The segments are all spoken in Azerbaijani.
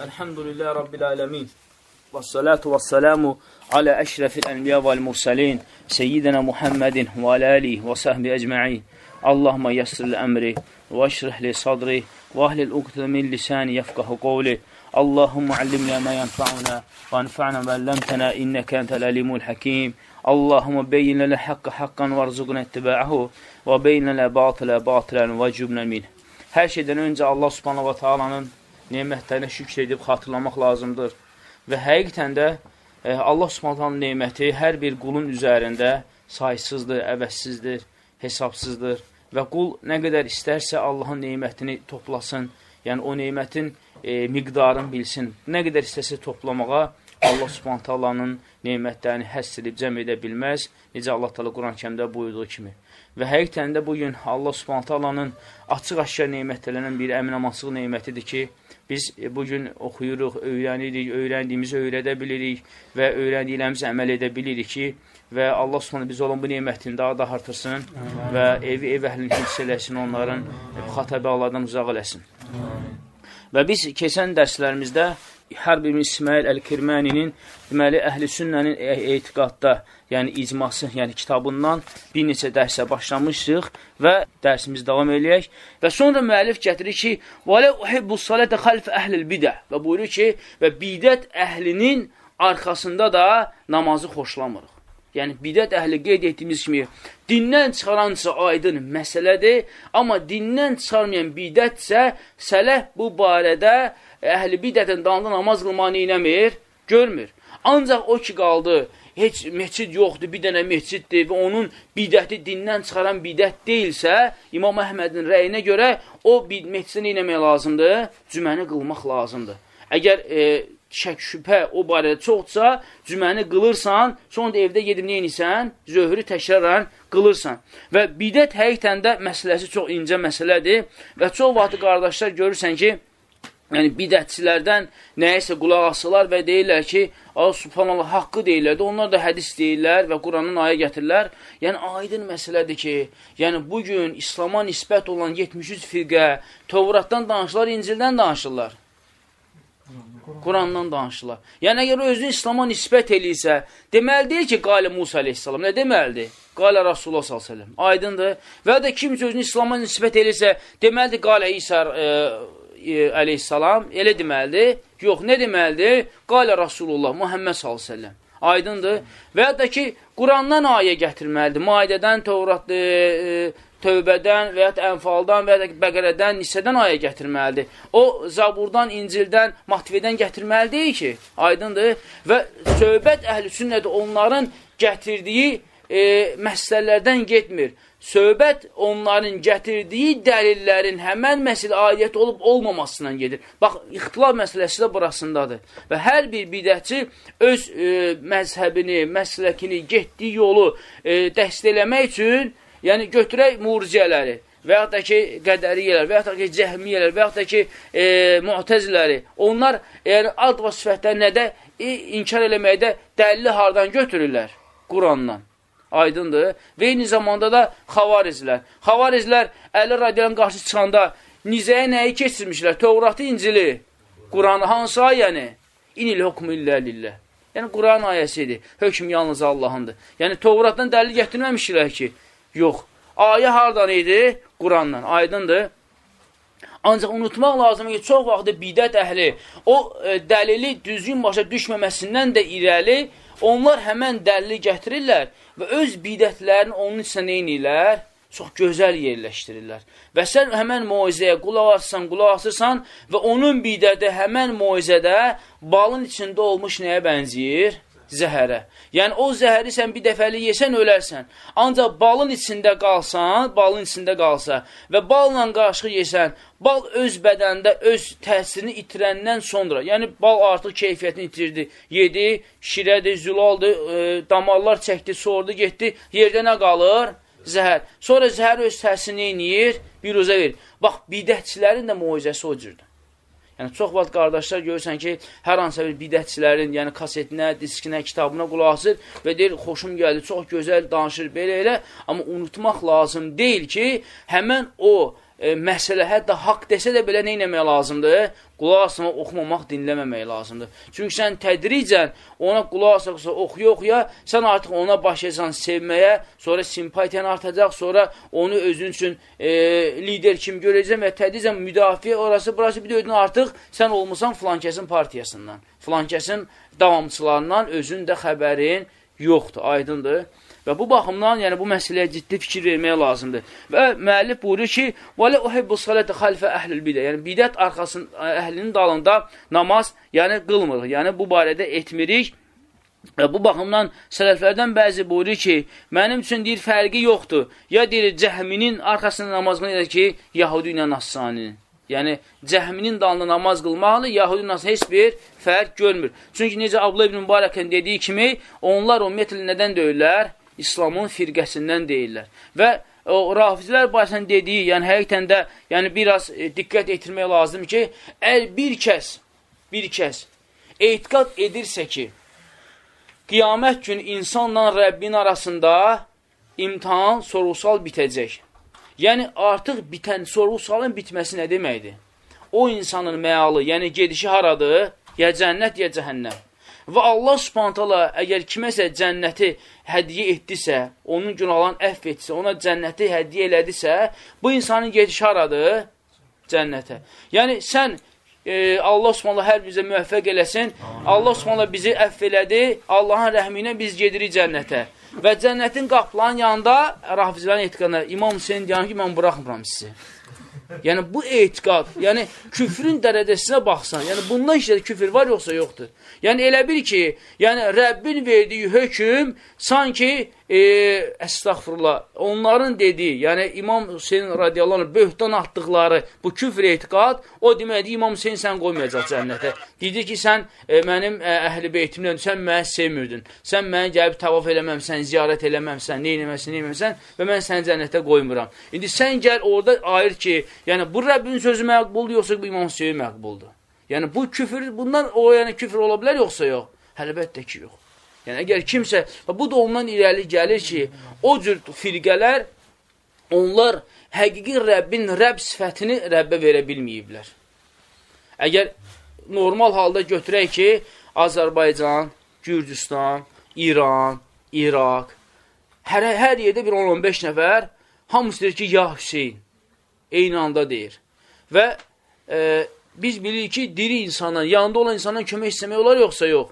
Elhamdülillah Rabbil alemin. Və salatu və salamu alə əşrəfil ənbiya vəl mursalin, seyyidina Muhammedin və alə alihi və səhbi əcməin. Allahümə yəssirli əmri və əşrihli sadri və ahlil uqtə min lisani yəfqahı qovli. Allahümə allimna mə yənfa'una və anfa'na və əlləmtənə innəkə entəl əlimul həkim. Allahümə beyin lələ haqqı haqqan və rzuqna ittiba'ahu və beyin lələ batılə batılən və cübnə min. Hər şeydən öncə Allah subhanahu wa ta'alanın nemətlərinə şükr edib xatırlamaq lazımdır. Və həqiqətən də e, Allah subhanahu neməti hər bir qulun üzərində saysızdır, əvəzsizdir, hesabsızdır. Və qul nə qədər istərsə Allahın nemətini toplasın, yəni o nemətin e, miqdarını bilsin. Nə qədər istəsə toplamağa Allah subhantallanın nemətlərini həss edib cəm edə bilməz. Necə Allah tala Quran-kəmdə buyurduğu kimi. Və həqiqətən də bugün Allah subhantallanın açıq-aşkar nemətlərindən bir əminamansıq nemətidir ki, biz bugün oxuyuruq, öyrənirik, öyrəndiyimizi öyrədə bilirik və öyrəndiklərimizi əməl edə bilirik ki, və Allah subhanə biz olan bu nemətini daha da artırsın və evi ev əhlini hiss eləsin, onların xatabəlardan uzaq eləsin. Və biz keçən dərslərimizdə Hərb ibn İsmail Əl-Kirməninin deməli əhl-i sünnənin e, etiqadda, yəni icması, yəni kitabından bir neçə dərsə başlamışdıq və dərsimiz davam eləyək. Və sonra müəllif gətirir ki, "Və la uhibbu salata xalf əhlil bidə" və buyurur ki, və bidət əhlinin arxasında da namazı xoşlamırıq. Yəni, bidət əhli qeyd etdiyimiz kimi, dindən çıxaransa aydın məsələdir, amma dindən çıxarmayan bidətsə, sələh bu barədə əhli bidətin dalında namaz qılmanı inəmir, görmür. Ancaq o ki qaldı, heç meçid yoxdur, bir dənə meçiddir və onun bidəti dindən çıxaran bidət deyilsə, İmam Əhmədin rəyinə görə o meçidini inəmək lazımdır, cüməni qılmaq lazımdır. Əgər e, şək şübhə o barədə çoxsa, cüməni qılırsan, sonra da evdə gedib neynisən, zöhrü təkrarən qılırsan. Və bidət həqiqətən də məsələsi çox incə məsələdir və çox vaxtı qardaşlar görürsən ki, yəni bidətçilərdən nəyəsə qulaq asırlar və deyirlər ki, Allah subhanallah haqqı deyirlər də, onlar da hədis deyirlər və Quranın ayə gətirirlər. Yəni, aydın məsələdir ki, yəni bugün İslama nisbət olan 73 firqə Tovratdan danışırlar, İncildən danışırlar. Qurandan danışırlar. Yəni, əgər özünü İslama nisbət eləyirsə, deməli deyil ki, qalə Musa aleyhissalam, nə deməlidir? Qalə Rasulullah s.ə.v. Aydındır. Və ya da kim özünü İslama nisbət eləyirsə, deməlidir, qalə İsa e, e, əleyhissalam, elə deməlidir? Yox, nə deməlidir? Qalə Rasulullah, Muhammed s.ə.v. Aydındır. Və ya da ki, Qurandan ayə gətirməlidir. Maidədən, Tövratdır, e, Tövbədən və ya Ənfaldan və ya Bəqərədən, Nisədən ayə gətirməlidir. O, Zaburdan, İncildən, Mahtivədən gətirməlidir ki, aydındır. Və söhbət əhl-i sünnədir, onların gətirdiyi e, məsələlərdən getmir söhbət onların gətirdiyi dəlillərin həmən məsələ aidiyyət olub olmamasından gedir. Bax, ixtilaf məsələsi də burasındadır. Və hər bir bidətçi öz e, məzhəbini, məsləkini, getdiyi yolu e, dəstələmək üçün, yəni götürək murciyələri və yaxud da ki, qədəriyyələr, və yaxud da ki, cəhmiyyələr, və yaxud da ki, e, muhtəziləri, onlar yəni, ad və sifətlər nədə e, inkar eləməkdə dəlili hardan götürürlər? Qurandan. Aydındır. Və eyni zamanda da xavarizlər. Xavarizlər Əli radiyaların qarşı çıxanda nizəyə nəyi keçirmişlər? Tövratı, İncili, Quranı, hansı ayəni? İnil hukmu illə lillə. Yəni, Quran ayəsidir. Hökm yalnız Allahındır. Yəni, Tövratdan dəlil gətirməmişlər ki, yox. Ayə hardan idi? Qurandan. Aydındır. Ancaq unutmaq lazımdır ki, çox vaxtı bidət əhli o e, dəlili düzgün başa düşməməsindən də irəli onlar həmən dəlili gətirirlər və öz bidətlərini onun içində neynirlər? Çox gözəl yerləşdirirlər. Və sən həmən moizəyə qulaq asırsan, qulaq asırsan və onun bidəti həmən moizədə balın içində olmuş nəyə bənziyir? Zəhərə. Yəni, o zəhəri sən bir dəfəli yesən, ölərsən. Ancaq balın içində qalsan, balın içində qalsa və balla qarışıq yesən, bal öz bədəndə öz təsirini itirəndən sonra, yəni bal artıq keyfiyyətini itirdi, yedi, şirədir, zülaldır, e, damarlar çəkdi, sordu, getdi, yerdə nə qalır? Zəhər. Sonra zəhər öz təsirini iniyir, bir uza verir. Bax, bidətçilərin də muizəsi o cürdür. Yəni, çox vaxt qardaşlar görürsən ki, hər hansısa bir bidətçilərin, yəni kasetinə, diskinə, kitabına qulaq asır və deyir, xoşum gəldi, çox gözəl danışır, belə elə. Amma unutmaq lazım deyil ki, həmən o e, məsələ, hətta haqq desə də belə nə eləmək lazımdır? Qulaq asmaq, oxumamaq, dinləməmək lazımdır. Çünki sən tədricən ona qulaq asaqsa, oxuya-oxuya, sən artıq ona başlayacaqsan sevməyə, sonra simpatiyan artacaq, sonra onu özün üçün e, lider kimi görəcəksən və tədricən müdafiə orası, burası bir də artıq sən olmusan filankəsin partiyasından, filankəsin davamçılarından özün də xəbərin yoxdur, aydındır. Və bu baxımdan, yəni bu məsələyə ciddi fikir vermək lazımdır. Və müəllif buyurur ki, "Və la uhibbu salata xalfa əhlil bidə." Yəni bidət arxasının əhlinin dalında namaz, yəni qılmırıq. Yəni bu barədə etmirik. Və bu baxımdan sələflərdən bəzi buyurur ki, mənim üçün deyir fərqi yoxdur. Ya deyir cəhminin arxasında namaz qılır ki, Yahudi ilə Nassaninin. Yəni cəhminin dalında namaz qılmaqla Yahudi ilə heç bir fərq görmür. Çünki necə Abdullah ibn Mübarəkən dediyi kimi, onlar ümumiyyətlə nədən deyirlər? İslamın firqəsindən deyirlər. Və o rafizlər barəsində dediyi, yəni həqiqətən də yəni biraz e, diqqət etdirmək lazım ki, əgər bir kəs, bir kəs etiqad edirsə ki, qiyamət gün insanla Rəbbin arasında imtihan, sorğusal bitəcək. Yəni artıq bitən sorğusalın bitməsi nə deməkdir? O insanın məalı, yəni gedişi haradır? Ya cənnət, ya cəhənnəm. Və Allah subhantala əgər kiməsə cənnəti hədiyə etdisə, onun günahlarını əff etsə, ona cənnəti hədiyə elədisə, bu insanın gedişi haradır? Cənnətə. Yəni, sən e, Allah subhanallah hər bizə müvəffəq eləsin, Allah subhanallah bizi əff elədi, Allahın rəhminə biz gedirik cənnətə. Və cənnətin qapılarının yanında rafizlərin etiqadına İmam Hüseyin deyən ki, mən buraxmıram sizi. Yəni bu etiqad, yəni küfrün dərəcəsinə baxsan, yəni bundan işte küfür var yoxsa yoxdur. Yəni elə bil ki, yəni Rəbbin verdiyi hökm sanki e, əstəxfurullah, onların dediyi, yəni İmam Hüseyin radiyallahu anh, böhtan atdıqları bu küfr etiqad, o deməkdir, İmam Hüseyin sən qoymayacaq cənnətə. Deyir ki, sən e, mənim ə, e, əhli beytimdən, sən məni sevmirdin, sən məni gəlib tavaf eləməmsən, ziyarət eləməmsən, neynəməsən, neynəməsən və mən səni cənnətə qoymuram. İndi sən gəl orada ayır ki, yəni bu Rəbbin sözü məqbuldur, yoxsa bu İmam Hüseyin məqbuldur. Yəni bu küfür, bundan o yəni küfür ola bilər yoxsa yox? Əlbəttə ki, yox. Yəni, əgər kimsə, bu da ondan irəli gəlir ki, o cür firqələr, onlar həqiqi Rəbbin Rəbb sifətini Rəbbə verə bilməyiblər. Əgər normal halda götürək ki, Azərbaycan, Gürcüstan, İran, İraq, hər, hər yerdə bir 10-15 nəfər, hamısı deyir ki, ya Hüseyin, eyni anda deyir. Və e, biz bilirik ki, diri insandan, yanında olan insandan kömək istəmək olar yoxsa yox.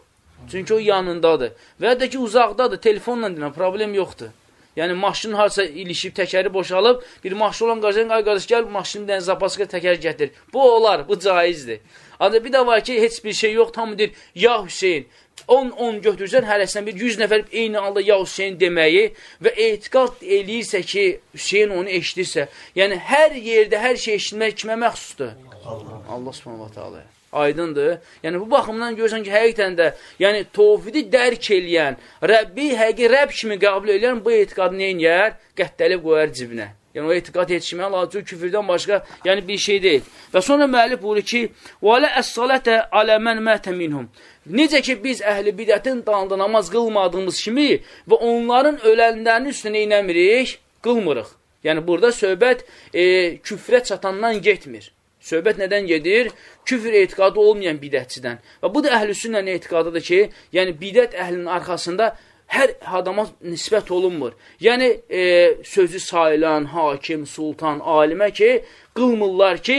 Çünki o yanındadır. Və ya da ki, uzaqdadır, telefonla dinlə, problem yoxdur. Yəni, maşının harasa ilişib, təkəri boşalıb, bir maşın olan qarşıdan, ay qardaş, gəl, maşının dənə zapaska təkər gətir. Bu olar, bu caizdir. Ancaq bir də var ki, heç bir şey yox, tam deyir, ya Hüseyin, 10-10 götürsən, hərəsindən bir 100 nəfər eyni anda ya Hüseyin deməyi və etiqat eləyirsə ki, Hüseyin onu eşidirsə, yəni hər yerdə hər şey eşitmək kimə məxsusdur? Allah, Allah subhanahu wa ta'ala. Aydındır. Yəni, bu baxımdan görürsən ki, həqiqətən də, yəni, tovhidi dərk eləyən, Rəbbi həqiqi Rəbb kimi qəbul eləyən bu etiqadı neynəyər? Qəttəlib qoyar cibinə. Yəni, o etiqad yetişməyə lazım, küfürdən başqa, yəni bir şey deyil. Və sonra müəllif buyurur ki, وَعَلَى əs-salətə aləmən mətə minhum. Necə ki, biz əhl-i bidətin dalında namaz qılmadığımız kimi və onların ölənlərinin üstünə inəmirik, qılmırıq. Yəni, burada söhbət e, küfrə çatandan getmir. Söhbət nədən gedir? Küfr etiqadı olmayan bidətçidən. Və bu da əhlüsünlə etiqadıdır ki, yəni bidət əhlinin arxasında hər adama nisbət olunmur. Yəni, e, sözü sayılan, hakim, sultan, alimə ki, qılmırlar ki,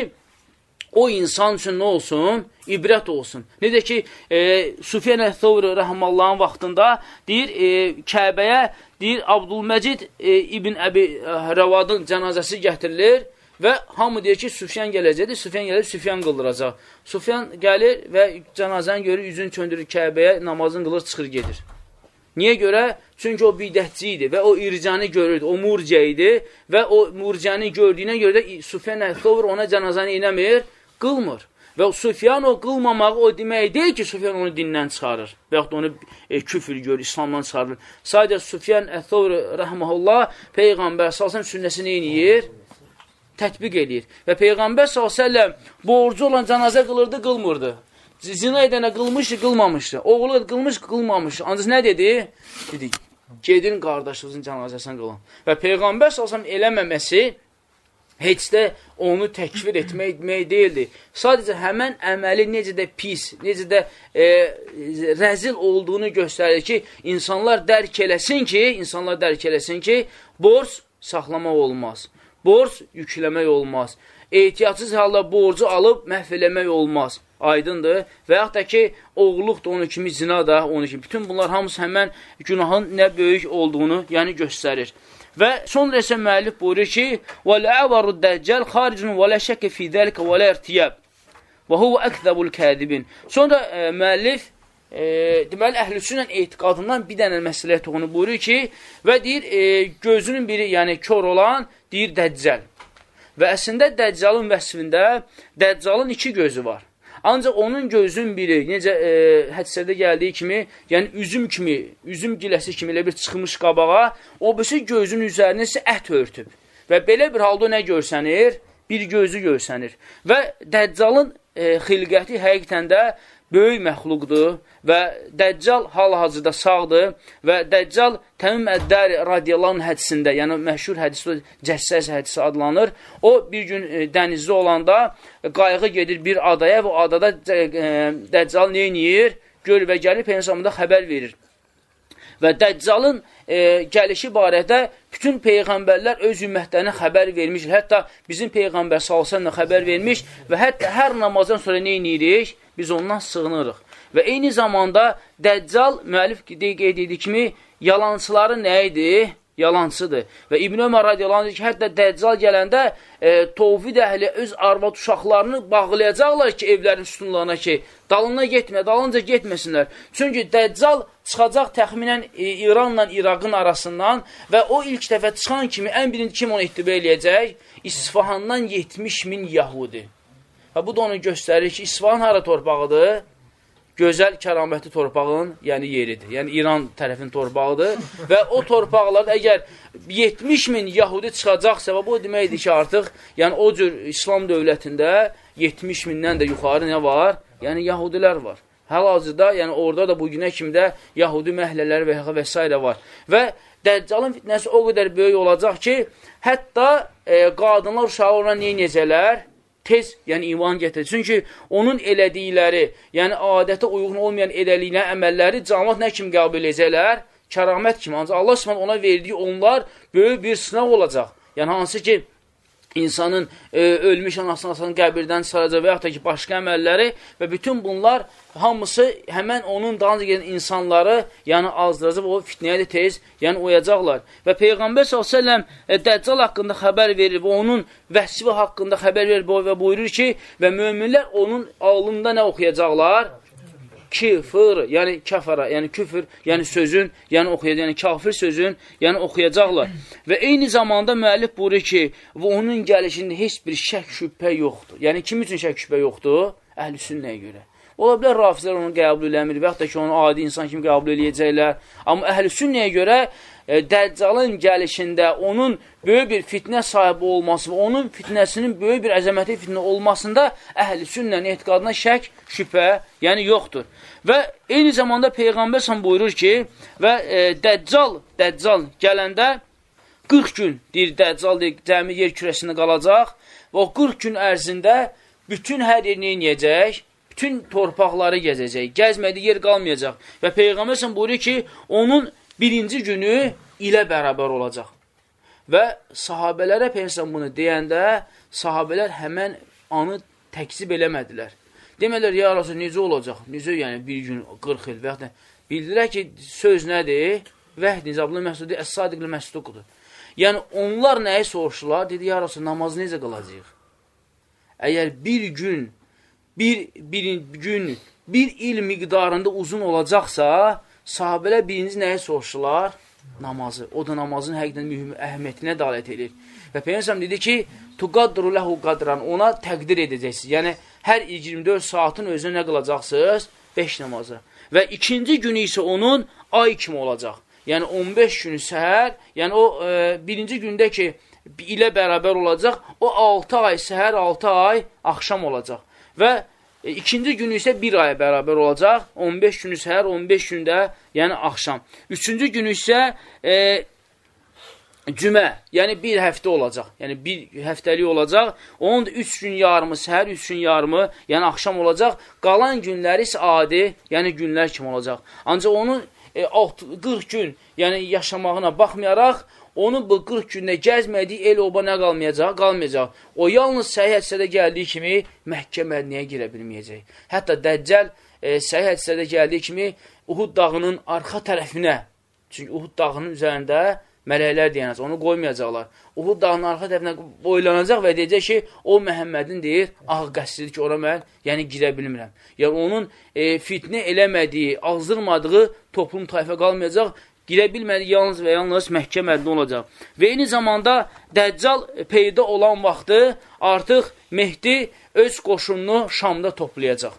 o insan üçün nə olsun? İbrət olsun. Necə ki, e, Sufyan Əthəvri rəhmallahın vaxtında deyir, e, Kəbəyə, deyir, Abdülməcid e, İbn Əbi Rəvadın cənazəsi gətirilir Və hamı deyir ki, Süfyan gələcəkdir, Süfyan gəlib, Süfyan qıldıracaq. Süfyan gəlir və cənazəni görür, üzünü çöndürür Kəbəyə, namazını qılır, çıxır, gedir. Niyə görə? Çünki o bidətçi idi və o ircanı görürdü, o murciə idi və o murciəni gördüyünə görə də Süfyan Əhtovr ona cənazəni inəmir, qılmır. Və Süfyan o qılmamaq o demək deyil ki, Süfyan onu dindən çıxarır və yaxud onu e, küfür görür, İslamdan çıxarır. Sadəcə Süfyan Əhtovr rəhməhullah Peyğəmbər salsın sünnəsini eləyir tətbiq eləyir. Və Peyğəmbər s.ə.v borcu olan cənazə qılırdı, qılmırdı. Zina edənə qılmışdı, qılmamışdı. Oğlu qılmış, qılmamışdı. Ancaq nə dedi? Dedi, gedin qardaşınızın cənazəsini qılın. Və Peyğəmbər s.ə.v eləməməsi, heç də onu təkvir etmək, etmək deyildi. Sadəcə həmən əməli necə də pis, necə də e, rəzil olduğunu göstərir ki, insanlar dərk eləsin ki, insanlar dərk eləsin ki, borc saxlamaq olmaz Borc yükləmək olmaz. Ehtiyatsız halda borcu alıb məhv eləmək olmaz. Aydındır. Və yaxud da ki, oğulluq da onun kimi, zina da onun kimi. Bütün bunlar hamısı həmən günahın nə böyük olduğunu yəni göstərir. Və sonra isə müəllif buyurur ki, وَالْعَوَرُ الدَّجَّلْ خَارِجٌ وَلَا شَكَ فِي ذَلِكَ وَلَا اِرْتِيَبْ وَهُوَ أَكْذَبُ الْكَاذِبِينَ Sonra e, müəllif e, deməli əhlüsünlə etiqadından bir dənə məsələyə toxunu buyurur ki, və deyir, e, gözünün biri, yəni kör olan, deyir Dəccəl. Və əslində Dəccalın vəsfində Dəccalın iki gözü var. Ancaq onun gözün biri, necə e, hədisədə gəldiyi kimi, yəni üzüm kimi, üzüm giləsi kimi elə bir çıxmış qabağa, o birisi gözün üzərinə isə ət örtüb. Və belə bir halda nə görsənir? Bir gözü görsənir. Və Dəccalın e, xilqəti həqiqətən də böyük məxluqdur və Dəccal hal-hazırda sağdır və Dəccal Təmim Əddəri radiyallahu hədisində, yəni məşhur hədisi, cəssəs hədisi adlanır. O bir gün e, dənizdə olanda qayğı gedir bir adaya və adada e, Dəccal neyniyir? Gör və gəlib Peyyəsamında xəbər verir. Və Dəccalın e, gəlişi barədə bütün peyğəmbərlər öz ümmətlərinə xəbər vermiş. Hətta bizim peyğəmbər salsın xəbər vermiş və hətta hər namazdan sonra nə edirik? Biz ondan sığınırıq. Və eyni zamanda Dəccal, müəllif qeyd etdiyi kimi, yalançıların nə idi? Yalancıdır. Və İbn Ömər radiyallahu anh ki, hətta Dəccal gələndə e, tovvid əhli öz arvad uşaqlarını bağlayacaqlar ki, evlərin üstünlərine ki, dalına getmə, dalınca getməsinlər. Çünki Dəccal çıxacaq təxminən e, İranla İraqın arasından və o ilk dəfə çıxan kimi ən birinci kim onu ittibə eləyəcək? İsfahandan 70 min Yahudi. Və bu da onu göstərir ki, İsfahan hara torpağıdır? gözəl kəramətli torpağın, yəni yeridir. Yəni İran tərəfin torpağıdır və o torpaqlarda əgər 70 min Yahudi çıxacaqsa, bu deməkdir ki, artıq yəni o cür İslam dövlətində 70 mindən də yuxarı nə var? Yəni Yahudilər var. Hal-hazırda, yəni orada da bugünə kimi də Yahudi məhlələri və, və s. var. Və Dəccalın fitnəsi o qədər böyük olacaq ki, hətta e, qadınlar uşağı ona neynəcələr? Tez, yəni iman gətirir. Çünki onun elədikləri, yəni adətə uyğun olmayan elədikləri əməlləri cəmat nə kimi qəbul edəcəklər? Kəramət kimi. Ancaq Allah Subhanahu ona verdiyi onlar böyük bir sınaq olacaq. Yəni hansı ki insanın e, ölmüş anasını asanın qəbirdən çıxaracaq və yaxud da ki, başqa əməlləri və bütün bunlar hamısı həmən onun dalınca gedən insanları yəni azdıracaq o fitnəyə də tez yəni oyacaqlar. Və Peyğəmbər s.ə.v e, Dəccal haqqında xəbər verir və onun vəsifi haqqında xəbər verir və buyurur ki, və möminlər onun alında nə oxuyacaqlar? Kifir, yəni kəfara, yəni küfür, yəni sözün, yəni oxuyacaq, yəni kafir sözün, yəni oxuyacaqlar. Və eyni zamanda müəllif buyurur ki, və onun gəlişində heç bir şək şübhə yoxdur. Yəni kim üçün şək şübhə yoxdur? Əhl-i sünnəyə görə. Ola bilər rafizlər onu qəbul eləmir və yaxud da ki, onu adi insan kimi qəbul eləyəcəklər. Amma əhl-i sünnəyə görə Dəccalın gəlişində onun böyük bir fitnə sahibi olması və onun fitnəsinin böyük bir əzəməti fitnə olmasında əhl-i sünnənin etiqadına şək, şübhə, yəni yoxdur. Və eyni zamanda Peyğəmbər sən buyurur ki, və e, Dəccal, Dəccal gələndə 40 gün, deyir Dəccal, deyir, cəmi yer kürəsində qalacaq və o 40 gün ərzində bütün hər yerini inəyəcək, bütün torpaqları gəzəcək, gəzmədiyi yer qalmayacaq. Və Peyğəmbər sən buyurur ki, onun birinci günü ilə bərabər olacaq. Və sahabələrə Peygəmbər bunu deyəndə, sahabələr həmən anı təkzib eləmədilər. Demədilər, ya Rasul, necə olacaq? Necə, yəni bir gün 40 il və yaxud bildilər ki, söz nədir? Vəhd Nizablı Məsudi Əs-Sadiqli Məsduqdur. Yəni, onlar nəyi soruşdular? Dedi, ya Rasul, namazı necə qılacaq? Əgər bir gün, bir, bir gün, bir il miqdarında uzun olacaqsa, sahabələr birinci nəyə soruşdular? Namazı. O da namazın həqiqdən mühüm əhəmiyyətinə dalət edir. Və Peyyənsəm dedi ki, tuqadru ləhu qadran, ona təqdir edəcəksiniz. Yəni, hər 24 saatın özünə nə qılacaqsınız? 5 namazı. Və ikinci günü isə onun ay kimi olacaq. Yəni, 15 günü səhər, yəni o e, birinci gündə ki, ilə bərabər olacaq, o 6 ay səhər, 6 ay axşam olacaq. Və E, ikinci günü isə bir aya bərabər olacaq. 15 günü səhər, 15 gündə, yəni axşam. Üçüncü günü isə e, cümə, yəni bir həftə olacaq. Yəni bir həftəlik olacaq. Onun da üç gün yarımı, səhər üç gün yarımı, yəni axşam olacaq. Qalan günləri isə adi, yəni günlər kimi olacaq. Ancaq onun e, 40 gün, yəni yaşamağına baxmayaraq, onu bu 40 gündə gəzmədiyi el oba nə qalmayacaq? Qalmayacaq. O yalnız səhih hədisədə gəldiyi kimi Məkkə Mədniyə girə bilməyəcək. Hətta Dəccəl e, səhih hədisədə gəldiyi kimi Uhud dağının arxa tərəfinə, çünki Uhud dağının üzərində mələklər deyənəcək, onu qoymayacaqlar. Uhud dağının arxa tərəfinə boylanacaq və deyəcək ki, o Məhəmmədin deyir, ağ qəsridir ki, ora mən yəni girə bilmirəm. Yəni onun e, fitnə eləmədiyi, azdırmadığı toplum tayfə qalmayacaq, girə bilmədiyi yalnız və yalnız Məkkə məddə olacaq. Və eyni zamanda Dəccal peyda olan vaxtı artıq Mehdi öz qoşununu Şamda toplayacaq.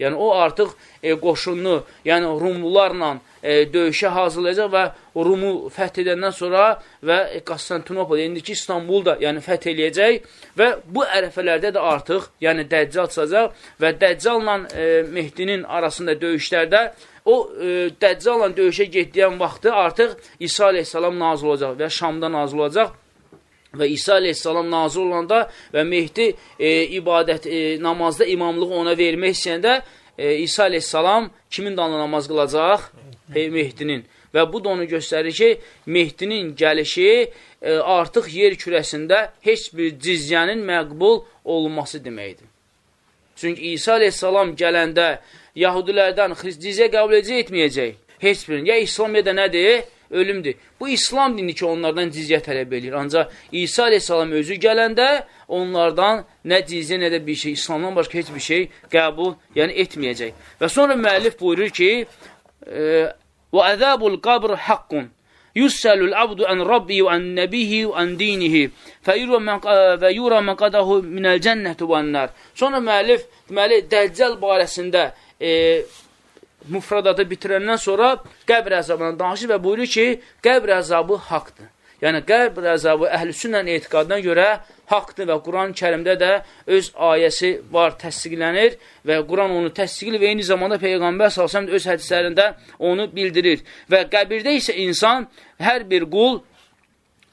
Yəni o artıq e, qoşununu, yəni Rumlularla e, döyüşə hazırlayacaq və Rumu fəth edəndən sonra və e, Konstantinopol, indiki İstanbul da yəni fəth eləyəcək və bu ərəfələrdə də artıq yəni Dəccal çıxacaq və Dəccalla e, Mehdinin arasında döyüşlərdə o e, Dəccalla döyüşə getdiyin vaxtı artıq İsa aleyhissalam nazil olacaq və Şamda nazil olacaq və İsa aleyhissalam nazir olanda və Mehdi e, ibadət, e, namazda imamlığı ona vermək istəyəndə e, İsa aleyhissalam kimin danla namaz qılacaq? E, Mehdinin. Və bu da onu göstərir ki, Mehdinin gəlişi e, artıq yer kürəsində heç bir cizyənin məqbul olunması deməkdir. Çünki İsa aleyhissalam gələndə yahudilərdən cizyə qəbul edəcək, etməyəcək. Heç birini. Ya İslam ya da nədir? ölümdür. Bu İslam dini ki, onlardan cizyə tələb edir. Ancaq İsa aleyhissalam özü gələndə onlardan nə cizyə, nə də bir şey, İslamdan başqa heç bir şey qəbul yəni etməyəcək. Və sonra müəllif buyurur ki, abdu ən Rabbi və ən nəbihi və ən dinihi və yura məqadahu minəl cənnəti və ənlər. Sonra müəllif, deməli, Dəccal barəsində e, müfradatı bitirəndən sonra qəbr əzabından danışır və buyurur ki, qəbr əzabı haqdır. Yəni, qəbr əzabı əhl-i sünnən etiqadına görə haqdır və Quran-ı kərimdə də öz ayəsi var, təsdiqlənir və Quran onu təsdiqlir və eyni zamanda Peyğəmbər s.ə.v öz hədislərində onu bildirir. Və qəbirdə isə insan hər bir qul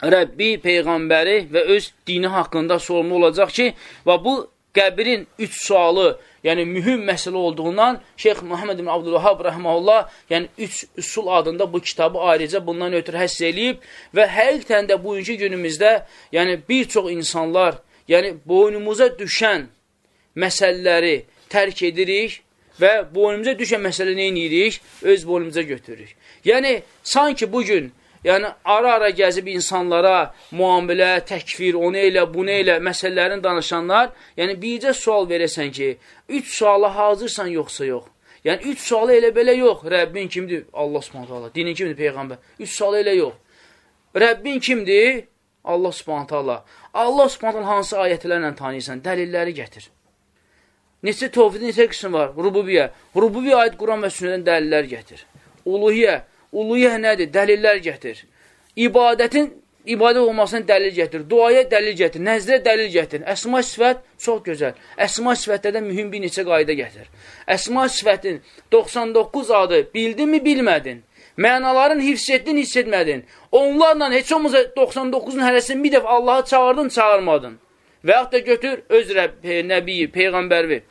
Rəbbi, Peyğəmbəri və öz dini haqqında sorumlu olacaq ki, və bu qəbrin üç sualı, yəni mühüm məsələ olduğundan Şeyx Muhammed ibn Abdülvahab rəhməhullah, yəni üç üsul adında bu kitabı ayrıca bundan ötürü həss eləyib və həqiqətən də bugünkü günümüzdə, yəni bir çox insanlar, yəni boynumuza düşən məsələləri tərk edirik və boynumuza düşən məsələ nə edirik? Öz boynumuza götürürük. Yəni, sanki bugün yəni ara-ara gəzib insanlara müamilə, təkfir, onu elə, bunu elə məsələlərin danışanlar, yəni bircə sual verəsən ki, üç suala hazırsan yoxsa yox. Yəni üç sualı elə belə yox. Rəbbin kimdir? Allah subhanətə Allah. Dinin kimdir? Peyğəmbər. Üç sualı elə yox. Rəbbin kimdir? Allah subhanətə Allah. Allah subhanətə Allah hansı ayətlərlə tanıyırsan? Dəlilləri gətir. Neçə tovhidin neçə qism var? Rububiyyə. Rububiyyə aid Quran və sünnədən dəlillər gətir. Uluhiyyə. Uluyə nədir? Dəlillər gətir. İbadətin ibadət olmasına dəlil gətir. Duaya dəlil gətir. Nəzrə dəlil gətir. Əsma sifət çox gözəl. Əsma sifətlərdə mühüm bir neçə qayda gətir. Əsma sifətin 99 adı bildinmi, bilmədin? Mənaların hifz etdin, hiss etmədin. Onlarla heç olmasa 99-un hərəsini bir dəfə Allahı çağırdın, çağırmadın. Və yaxud da götür öz Rəbb, nəbiyi, Peyğəmbərvi.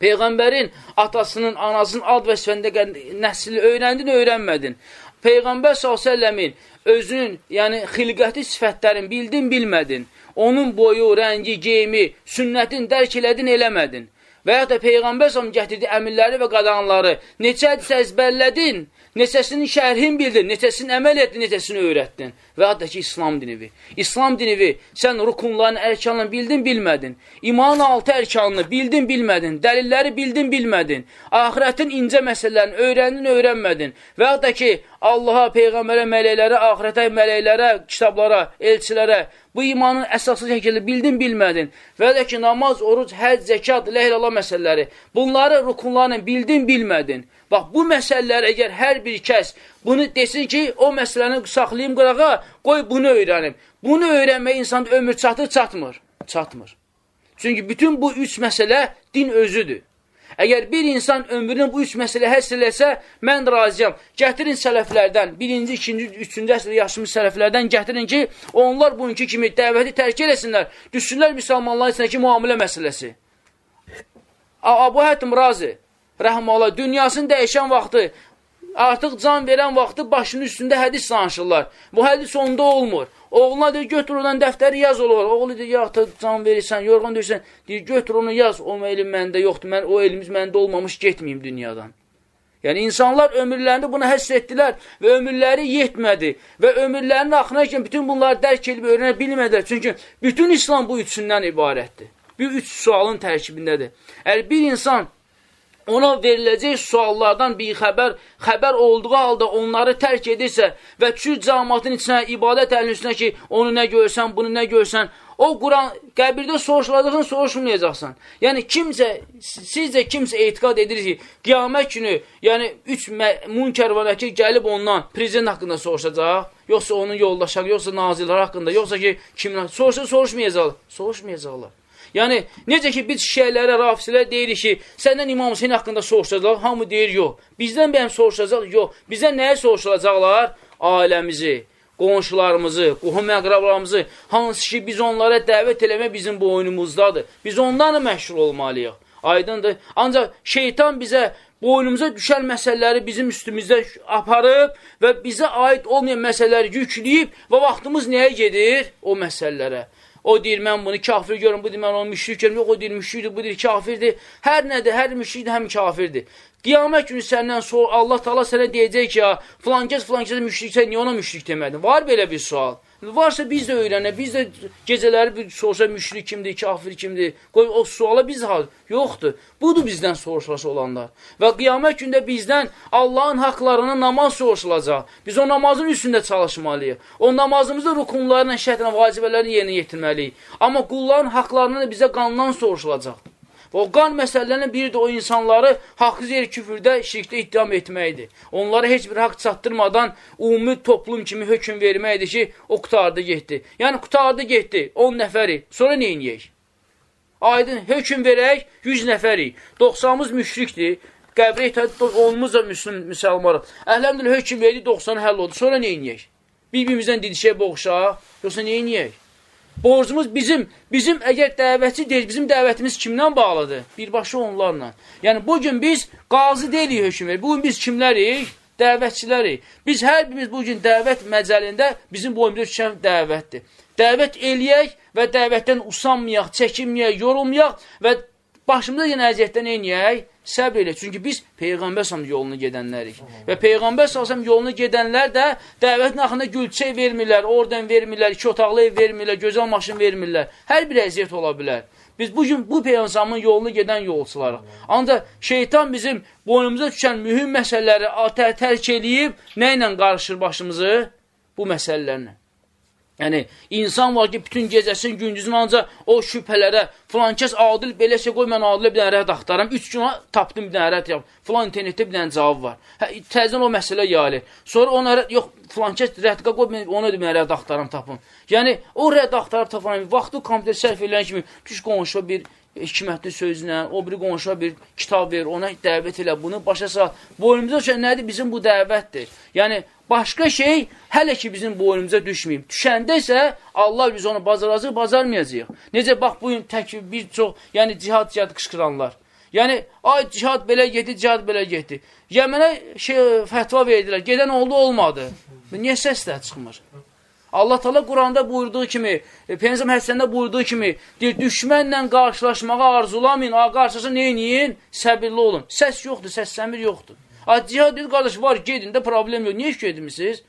Peyğəmbərin atasının, anasının ad və sifəndə nəsli öyrəndin, öyrənmədin. Peyğəmbər s.ə.v-in özünün, yəni xilqəti sifətlərin bildin, bilmədin. Onun boyu, rəngi, geyimi, sünnətin dərk elədin, eləmədin. Və ya da Peyğəmbər s.ə.v gətirdi əmirləri və qadanları neçədirsə əzbərlədin, neçəsinin şərhin bildin, neçəsini əməl etdin, neçəsini öyrətdin. Və hətta ki, İslam dinivi. İslam dinivi sən rukunların ərkanını bildin, bilmədin. İmanın altı ərkanını bildin, bilmədin. Dəlilləri bildin, bilmədin. Ahirətin incə məsələlərini öyrəndin, öyrənmədin. Və hətta ki, Allaha, Peyğəmbərə, mələklərə, ahirətə, mələklərə, kitablara, elçilərə bu imanın əsaslı şəkildə bildin, bilmədin. Və də ki, namaz, oruc, həc, zəkat, ləhlələ məsələləri. Bunları rukunlarını bildin, bilmədin. Bax, bu məsələləri əgər hər bir kəs bunu desin ki, o məsələni saxlayım qırağa, qoy bunu öyrənim. Bunu öyrənmək insan ömür çatır, çatmır. Çatmır. Çünki bütün bu üç məsələ din özüdür. Əgər bir insan ömrünün bu üç məsələ həsr eləsə, mən razıyam. Gətirin sələflərdən, birinci, ikinci, üçüncü əsrdə yaşamış sələflərdən gətirin ki, onlar bugünkü kimi dəvəti tərk eləsinlər, düşsünlər müsəlmanların içindəki müamilə məsələsi. Abu Hətim razı, rəhmələ, dünyasını dəyişən vaxtı, artıq can verən vaxtı başının üstündə hədis danışırlar. Bu hədis onda olmur. Oğluna deyir, götür oradan dəftəri yaz olur. Oğlu deyir, ata can verirsən, yorğun deyirsən, deyir, götür onu yaz. O elm məndə yoxdur, mən, o elmiz məndə olmamış, getməyim dünyadan. Yəni, insanlar ömürlərində buna həss etdilər və ömürləri yetmədi və ömürlərinin axına kimi bütün bunları dərk edib öyrənə bilmədilər. Çünki bütün İslam bu üçündən ibarətdir. Bu üç sualın tərkibindədir. Əgər bir insan ona veriləcək suallardan bir xəbər, xəbər olduğu halda onları tərk edirsə və çür cəmatın içinə, ibadət əlinin üstünə ki, onu nə görsən, bunu nə görsən, o Quran qəbirdə soruşulacaqsan, soruşulmayacaqsan. Yəni, kimsə, sizcə kimsə etiqad edir ki, qiyamət günü, yəni, üç münkər var ki, gəlib ondan prezident haqqında soruşacaq, yoxsa onun yoldaşları, yoxsa nazirlər haqqında, yoxsa ki, kimdən, soruşsa soruşmayacaqlar, soruşmayacaqlar. Yəni, necə ki, biz şəhərlərə, rafisilərə deyirik ki, səndən İmam Hüseyin haqqında soruşacaq, hamı deyir, yox. Bizdən bəyəm soruşacaq, yox. Bizdən nəyə soruşulacaqlar? Ailəmizi, qonşularımızı, qohum əqrablarımızı, hansı ki, biz onlara dəvət eləmək bizim boynumuzdadır. Biz ondan məşhur olmalıyıq. Aydındır. Ancaq şeytan bizə boynumuza düşən məsələləri bizim üstümüzdə aparıb və bizə aid olmayan məsələləri yükləyib və vaxtımız nəyə gedir? O məsələlərə. O deyir, mən bunu kafir görürüm, bu deyir, mən onu müşrik görürüm, yox, o deyir, müşrikdir, bu deyir, kafirdir. Hər nədir, hər müşrikdir, həm kafirdir. Qiyamət günü səndən sonra Allah tala sənə deyəcək ki, ya, filan kəs, filan kəs müşriksə, niyə ona müşrik demədin? Var belə bir sual. Varsa biz də öyrənək, biz də gecələri bir sorsa müşrik kimdir, kafir kimdir, qoy o suala biz hal yoxdur. Budur bizdən soruşulası olanlar. Və qiyamət gündə bizdən Allahın haqlarına namaz soruşulacaq. Biz o namazın üstündə çalışmalıyıq. O namazımızda rukunlarla, şərtlə, vacibələrini yerinə yetirməliyik. Amma qulların haqlarını da bizə qandan soruşulacaq. O qan məsələlərindən biri də o insanları haqsız yer küfürdə, şirkdə ittiham etməkdir. Onlara heç bir haqq çatdırmadan ümumi toplum kimi hökum verməkdir ki, o qutardı getdi. Yəni, qutardı getdi 10 nəfəri. Sonra neyniyək? Aydın, hökum verək 100 nəfəri. 90-mız müşrikdir. Qəbrə itaət onumuz da müslüm, müsəlmanıq. Əhləmdül hökum verdi 90 həll oldu. Sonra neyniyək? Bir-birimizdən didişək boğuşaq, yoxsa neyniyək? Borcumuz bizim, bizim əgər dəvətçi deyil, bizim dəvətimiz kimdən bağlıdır? Birbaşa onlarla. Yəni, bugün biz qazı deyilik hökümlər. Bugün biz kimlərik? Dəvətçilərik. Biz hər birimiz bugün dəvət məcəlində bizim boyumuzda düşən dəvətdir. Dəvət eləyək və dəvətdən usanmayaq, çəkinməyək, yorulmayaq və başımıza yenə əziyyətdən eləyək, səbr elə. Çünki biz Peyğəmbər səhəm yolunu gedənlərik. Və Peyğəmbər səhəm yolunu gedənlər də dəvətin axında gülçək vermirlər, orden vermirlər, iki otaqlı ev vermirlər, gözəl maşın vermirlər. Hər bir əziyyət ola bilər. Biz bugün bu Peyğəmbərin yolunu gedən yolçularıq. Ancaq şeytan bizim boynumuza düşən mühüm məsələləri tərk eləyib, nə ilə qarışır başımızı? Bu məsələlərlə. Yəni, insan var ki, bütün gecəsini, gündüzünü ancaq o şübhələrə, filan kəs adil beləsə qoy, mən adilə bir dənə rəd axtaram, üç gün tapdım bir dənə rəd yap, filan internetdə bir dənə cavab var. Hə, təzən o məsələ yalir. Sonra ona yox, filan kəs rədqa qoy, mən ona bir dənə rəd axtaram tapım. Yəni, o rəd axtarıb taparam, vaxtı kompüter sərf edən kimi, düş qonşu bir hikmətli sözlə, o biri qonşuya bir kitab ver, ona dəvət elə, bunu başa sal. Boynumuza düşən nədir? Bizim bu dəvətdir. Yəni, başqa şey hələ ki bizim boynumuza düşməyib. Düşəndə isə Allah biz onu bacaracaq, bacarmayacaq. Necə bax, bu gün tək bir çox, yəni cihad cihad qışqıranlar. Yəni, ay cihad belə getdi, cihad belə getdi. Yəmənə şey, fətva verdilər, gedən oldu, olmadı. Niyə səslər çıxmır? Allah Teala Quranda buyurduğu kimi, e, Peyğəmbər hədisində buyurduğu kimi, deyir, düşmənlə qarşılaşmağa arzulamayın, qarşılaşa nə eləyin? Səbirli olun. Səs yoxdur, səssəmir yoxdur. A cihad deyir, qardaş, var, gedin də problem yox. Niyə gedmisiniz?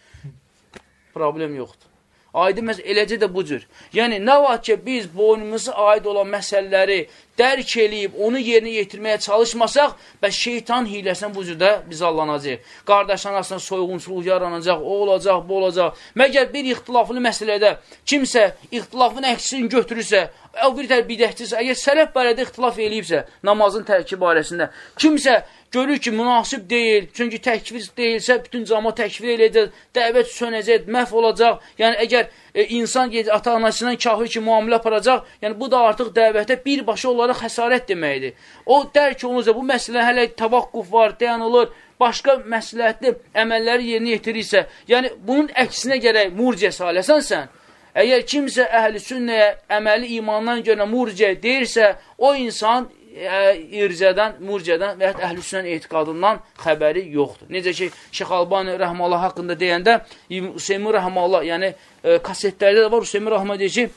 Problem yoxdur. Aydın məhz eləcə də bu cür. Yəni, nə var ki, biz boynumuza aid olan məsələləri dərk eləyib, onu yerinə yetirməyə çalışmasaq, və şeytan hiləsinə bu cürdə biz allanacaq. Qardaşların arasında soyğunçuluq yaranacaq, o olacaq, bu olacaq. Məgər bir ixtilaflı məsələdə kimsə ixtilafın əksini götürürsə, o bir tər bidəhçisə, əgər sələf barədə ixtilaf eləyibsə, namazın tərki barəsində, kimsə görür ki, münasib deyil, çünki təkvir deyilsə, bütün cama təkvir eləyəcək, dəvət sönəcək, məhv olacaq. Yəni, əgər e, insan ata-anasından kafir ki, müamilə aparacaq, yəni bu da artıq dəvətə birbaşa onlara xəsarət deməkdir. O dərk olunca bu məsələ hələ tavaqquf var, dayanılır, başqa məsləhətli əməlləri yerinə yetirirsə, yəni bunun əksinə gərək murciə saləsən sən, əgər kimsə əhl-i sünnəyə əməli imandan görə murciə deyirsə, o insan irzədən, murcədən və yaxud əhlüsünən etiqadından xəbəri yoxdur. Necə ki, Şeyx Albani rəhmallah haqqında deyəndə, Hüseymi rəhmallah, yəni e, kasetlərdə də var, Hüseymi rəhmallah deyir ki,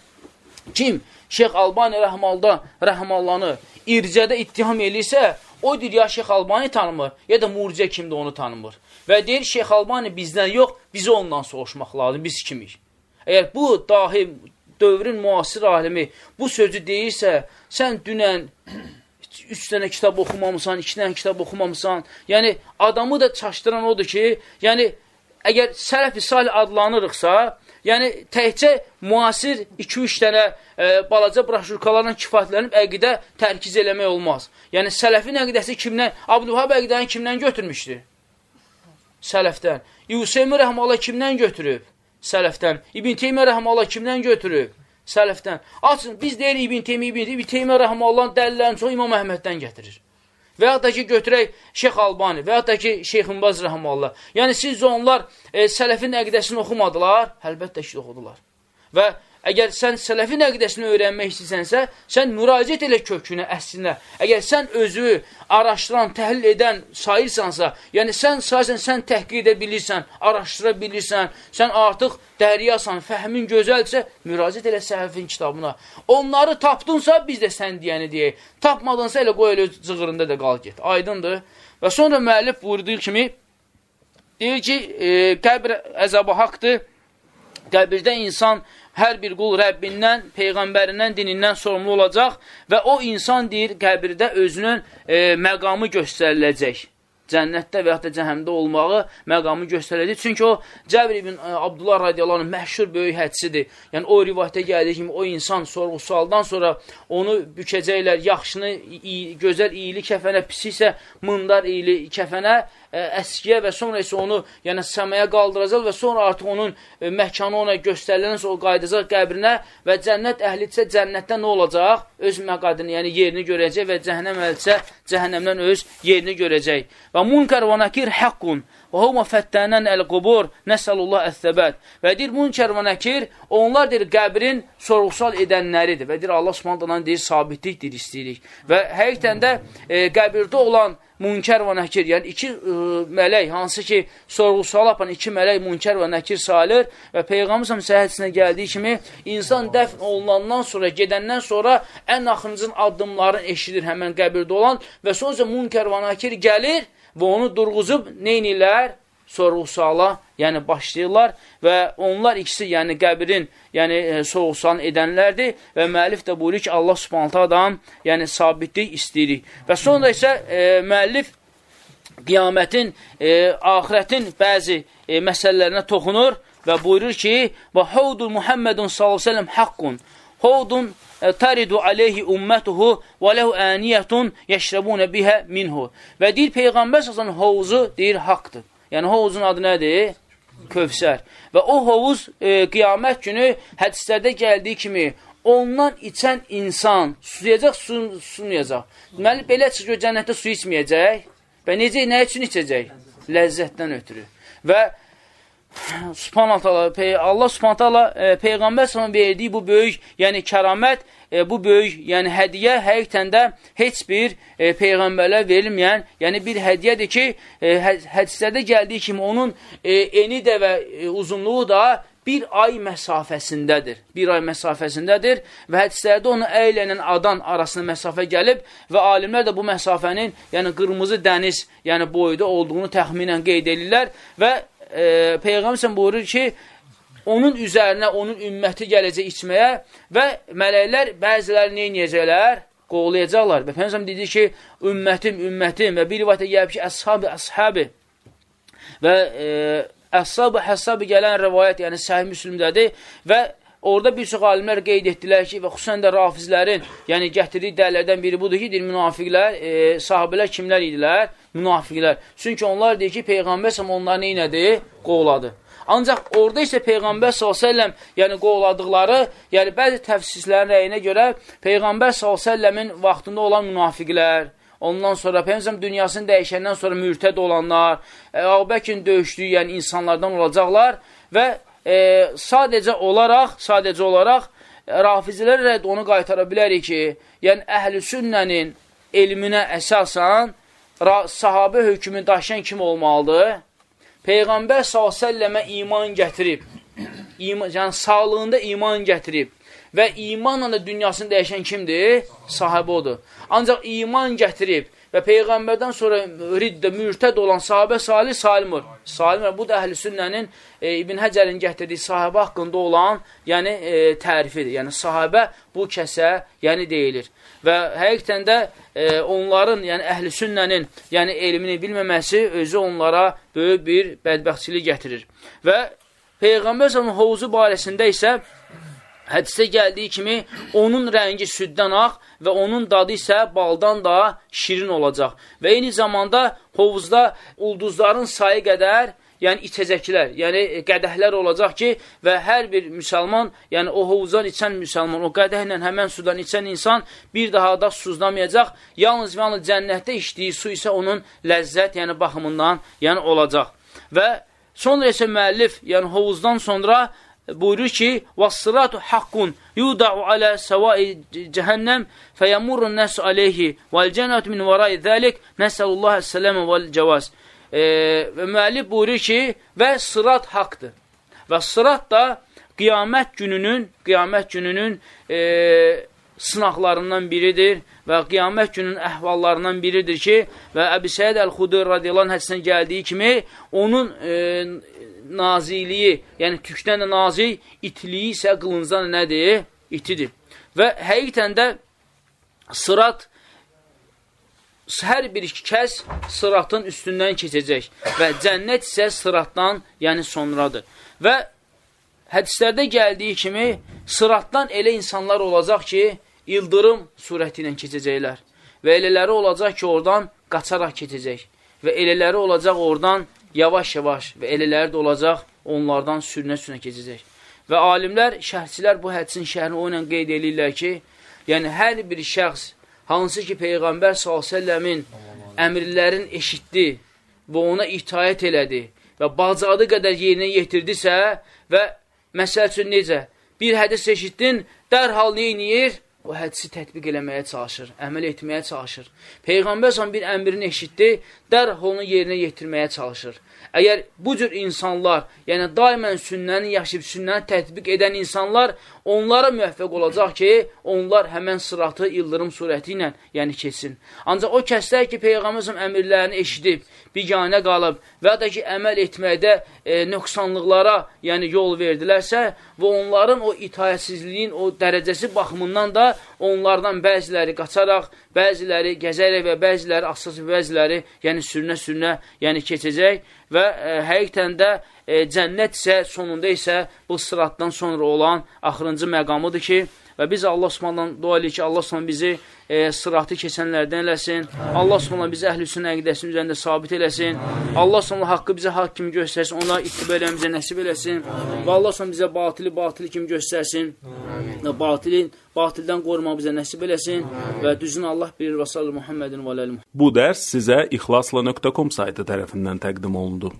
kim Şeyx Albani rəhmalda, rəhmallanı irzədə ittiham eləyirsə, o deyir, ya Şeyx Albani tanımır, ya da murciə kimdir onu tanımır. Və deyir, Şeyx Albani bizdən yox, bizi ondan soğuşmaq lazım, biz kimik? Əgər bu dahi dövrün müasir alimi bu sözü deyirsə, sən dünən üç dənə kitab oxumamısan, iki dənə kitab oxumamısan. Yəni, adamı da çaşdıran odur ki, yəni, əgər sələf-i salih adlanırıqsa, yəni, təhcə müasir 2-3 dənə e, balaca broşurkalarla kifayətlənib əqidə tərkiz eləmək olmaz. Yəni, sələfin əqidəsi kimdən, Abdülhab əqidəni kimdən götürmüşdür? Sələfdən. Yuseymi Rəhmələ kimdən götürüb? Sələfdən. İbn Teymiyyə Rəhmələ kimdən götürüb? Sələfdən. Açın, biz deyirik İbn Teymi, İbn Teymi, Teymi rəhməllahın dəlillərini çox İmam Əhməddən gətirir. Və yaxud da ki, götürək Şeyx Albani və yaxud da ki, Şeyx Ümbaz rəhməllah. Yəni, sizcə onlar e, sələfin əqidəsini oxumadılar? Əlbəttə ki, oxudular. Və Əgər sən sələfin əqidəsini öyrənmək istəsənsə, sən müraciət elə kökünə, əslinə. Əgər sən özü araşdıran, təhlil edən sayırsansa, yəni sən sayırsan, sən təhqiq edə bilirsən, araşdıra bilirsən, sən artıq dəryasan, fəhmin gözəldirsə, müraciət elə səhəfin kitabına. Onları tapdınsa, biz də sən deyəni deyək. Tapmadınsa, elə qoy elə cığırında da qal get. Aydındır. Və sonra müəllif buyurduğu kimi, deyir ki, e, qəbr əzabı haqdır, qəbirdə insan hər bir qul Rəbbindən, Peyğəmbərindən, dinindən sorumlu olacaq və o insan deyir, qəbirdə özünün e, məqamı göstəriləcək cənnətdə və yaxud da cəhəmdə olmağı məqamı göstərəcək. Çünki o Cəbr ibn e, Abdullah radiyallahu məşhur böyük hədsidir. Yəni o rivayətə gəldiyi kimi o insan sorğu-sualdan sonra onu bükəcəklər, yaxşını iyi, gözəl iyili kəfənə, pis isə mındar iyili kəfənə əskiyə və sonra isə onu yəni səmaya qaldıracaq və sonra artıq onun ə, məkanı ona göstərilən sonra o qayıdacaq qəbrinə və cənnət əhlidirsə cənnətdə nə olacaq? Öz məqadını, yəni yerini görəcək və cəhənnəm əhlidirsə cəhənnəmdən öz yerini görəcək. Və munkar və nakir haqqun və huma fəttənən əl-qubur nəsəlullah əs-səbət. Və deyir munkar və nakir onlar deyir qəbrin sorğusal edənləridir və deyir Allah Subhanahu deyir sabitlik deyir istəyirik. Və həqiqətən də e, qəbirdə olan münkər və nəkir, yəni iki ə, e, mələk, hansı ki, sorğu-sual yapan iki mələk münkər və nəkir sayılır və Peyğəmbər səhədsinə gəldiyi kimi insan dəfn olunandan sonra, gedəndən sonra ən axırıncın addımlarını eşidir həmən qəbirdə olan və sonra münkər və nəkir gəlir və onu durğuzub neynirlər? Sorğu-suala, yəni başlayırlar və onlar ikisi, yəni qəbrin, yəni e, sorğu-sualını edənlərdir və müəllif də buyurur ki, Allah subhanətə adam, yəni sabitlik istəyirik. Və sonra isə e, müəllif qiyamətin, e, ahirətin bəzi e, məsələlərinə toxunur və buyurur ki, və havdul Muhammedun s.ə.v haqqun, havdun e, taridu aleyhi ummətuhu və lehu əniyyətun yeşrəbunə bihə minhu. Və deyir, Peyğəmbər s.ə.v hovuzu deyir, haqdır. Yəni, hovuzun adı nədir? Kövsər. Və o hovuz e, qiyamət günü hədislərdə gəldiyi kimi ondan içən insan susuyacaq, su, sumayacaq. Deməli, belə çıxıyor, cənnətdə su içməyəcək və necə, nə üçün içəcək? Ləzzətdən ötürü. Və Subhanallah, Allah subhanallah e, Peyğəmbər sana verdiyi bu böyük, yəni kəramət e, bu böyük, yəni hədiyə həqiqətən də heç bir e, peyğəmbərlər verilməyən, yəni bir hədiyyədir ki, e, hə, hədislərdə gəldiyi kimi onun e, eni də və e, uzunluğu da bir ay məsafəsindədir. Bir ay məsafəsindədir və hədislərdə onu əylənən adan arasında məsafə gəlib və alimlər də bu məsafənin, yəni qırmızı dəniz, yəni boyda olduğunu təxminən qeyd edirlər və e, Peyğəmbər buyurur ki, onun üzərinə onun ümməti gələcək içməyə və mələklər bəziləri neynəyəcəklər? Qoğulayacaqlar. Və Peyğəmbər dedi ki, ümmətim, ümmətim və bir rivayətə gəlib ki, əshabi, əshabi və e, əshabı, həssabı gələn rəvayət, yəni səhih müslümdədir və orada bir çox alimlər qeyd etdilər ki, və xüsusən də rafizlərin, yəni gətirdiyi dəllərdən biri budur ki, deyir, münafiqlər, e, sahabələr kimlər idilər? Münafiqlər. Çünki onlar deyir ki, Peyğəmbər onları neynədi? Qovladı. Ancaq orada isə Peyğəmbər s.ə.v yəni qovladıqları, yəni bəzi təfsirlərin rəyinə görə Peyğəmbər s.ə.v-in vaxtında olan münafiqlər, ondan sonra Peyğəmbər dünyasını dəyişəndən sonra mürtəd olanlar, Əbubəkin döyüşdüyü yəni insanlardan olacaqlar və e, sadəcə olaraq, sadəcə olaraq rafizilər rədd onu qaytara bilərik ki, yəni əhl-i sünnənin elminə əsasən sahabə hökmü daşıyan kim olmalıdır? Peyğəmbər s.ə.və iman gətirib, iman, yəni sağlığında iman gətirib və imanla da dünyasını dəyişən kimdir? Sahabə odur. Ancaq iman gətirib və Peyğəmbərdən sonra riddə, mürtəd olan sahabə salih salimur. Salimur, bu da əhl-i sünnənin e, İbn Həcərin gətirdiyi sahabə haqqında olan yəni, e, tərifidir. Yəni, sahabə bu kəsə yəni deyilir. Və həqiqətən də e, onların, yəni əhl-i sünnənin yəni elmini bilməməsi özü onlara böyük bir bədbəxtçilik gətirir. Və Peyğəmbər s.ə.v hovuzu barəsində isə hədisdə gəldiyi kimi onun rəngi süddən ağ və onun dadı isə baldan da şirin olacaq. Və eyni zamanda hovuzda ulduzların sayı qədər yəni içəcəklər, yəni qədəhlər olacaq ki, və hər bir müsəlman, yəni o hovuzdan içən müsəlman, o qədəhlə həmən sudan içən insan bir daha da susuzlamayacaq. Yalnız və yalnız cənnətdə içdiyi su isə onun ləzzət, yəni baxımından yəni olacaq. Və sonra isə müəllif, yəni hovuzdan sonra buyurur ki, "Vəs-siratu haqqun yudau ala sawa'i cehennəm feyamurun nas alayhi vel cennatu min wara'i zalik." Nesallallahu aleyhi vel cevaz. E, və müəllif buyurur ki, və sırat haqqdır. Və sırat da qiyamət gününün, qiyamət gününün e, sınaqlarından biridir və qiyamət günün əhvallarından biridir ki, və Əbi Səid Əl-Xudur radiyallahu anh hədisindən gəldiyi kimi onun e, naziliyi, yəni tükdən də nazik, itliyi isə qılıncan nədir? İtidir. Və həqiqətən də sırat hər bir kəs sıratın üstündən keçəcək və cənnət isə sıratdan, yəni sonradır. Və hədislərdə gəldiyi kimi sıratdan elə insanlar olacaq ki, ildırım surəti ilə keçəcəklər və elələri olacaq ki, oradan qaçaraq keçəcək və elələri olacaq oradan yavaş-yavaş və elələri də olacaq onlardan sürünə-sürünə keçəcək. Və alimlər, şəhsilər bu hədisin şəhrini o ilə qeyd edirlər ki, yəni hər bir şəxs hansı ki Peyğəmbər s.ə.v-in əmrlərin eşitdi və ona itayət elədi və bacadı qədər yerinə yetirdisə və məsəl üçün necə? Bir hədis eşitdin, dərhal neyiniyir? O hədisi tətbiq eləməyə çalışır, əməl etməyə çalışır. Peyğəmbər s.ə.v bir əmrini eşitdi, dərhal onu yerinə yetirməyə çalışır. Əgər bu cür insanlar, yəni daimən sünnəni yaşayıb, sünnəni tətbiq edən insanlar, onlara müvəffəq olacaq ki, onlar həmən sıratı ildırım surəti ilə yəni keçsin. Ancaq o kəslər ki, Peyğəmbərin əmirlərini eşidib, biganə qalıb və ya da ki, əməl etməkdə e, nöqsanlıqlara yəni yol verdilərsə və onların o itayətsizliyin o dərəcəsi baxımından da onlardan bəziləri qaçaraq, bəziləri gəzərək və bəziləri asas bəziləri yəni sürünə-sürünə yəni keçəcək və e, həqiqətən də e, cənnət isə sonunda isə bu sıratdan sonra olan axırıncı məqamıdır ki, və biz Allah Subhanahu dua edirik ki, Allah Subhanahu bizi e, sıratı keçənlərdən eləsin. Allah Subhanahu bizi əhlüsün əqidəsinin üzərində sabit eləsin. Allah Subhanahu haqqı bizə haqq kimi göstərsin, ona ittibə eləmizə nəsib eləsin. Və Allah Subhanahu bizə batili batili kimi göstərsin. Və batilin batildən qorumaq bizə nəsib eləsin və düzünü Allah bilir və sallallahu Muhammedin və aləli. Bu dərs sizə ixlasla.com saytı tərəfindən təqdim olundu.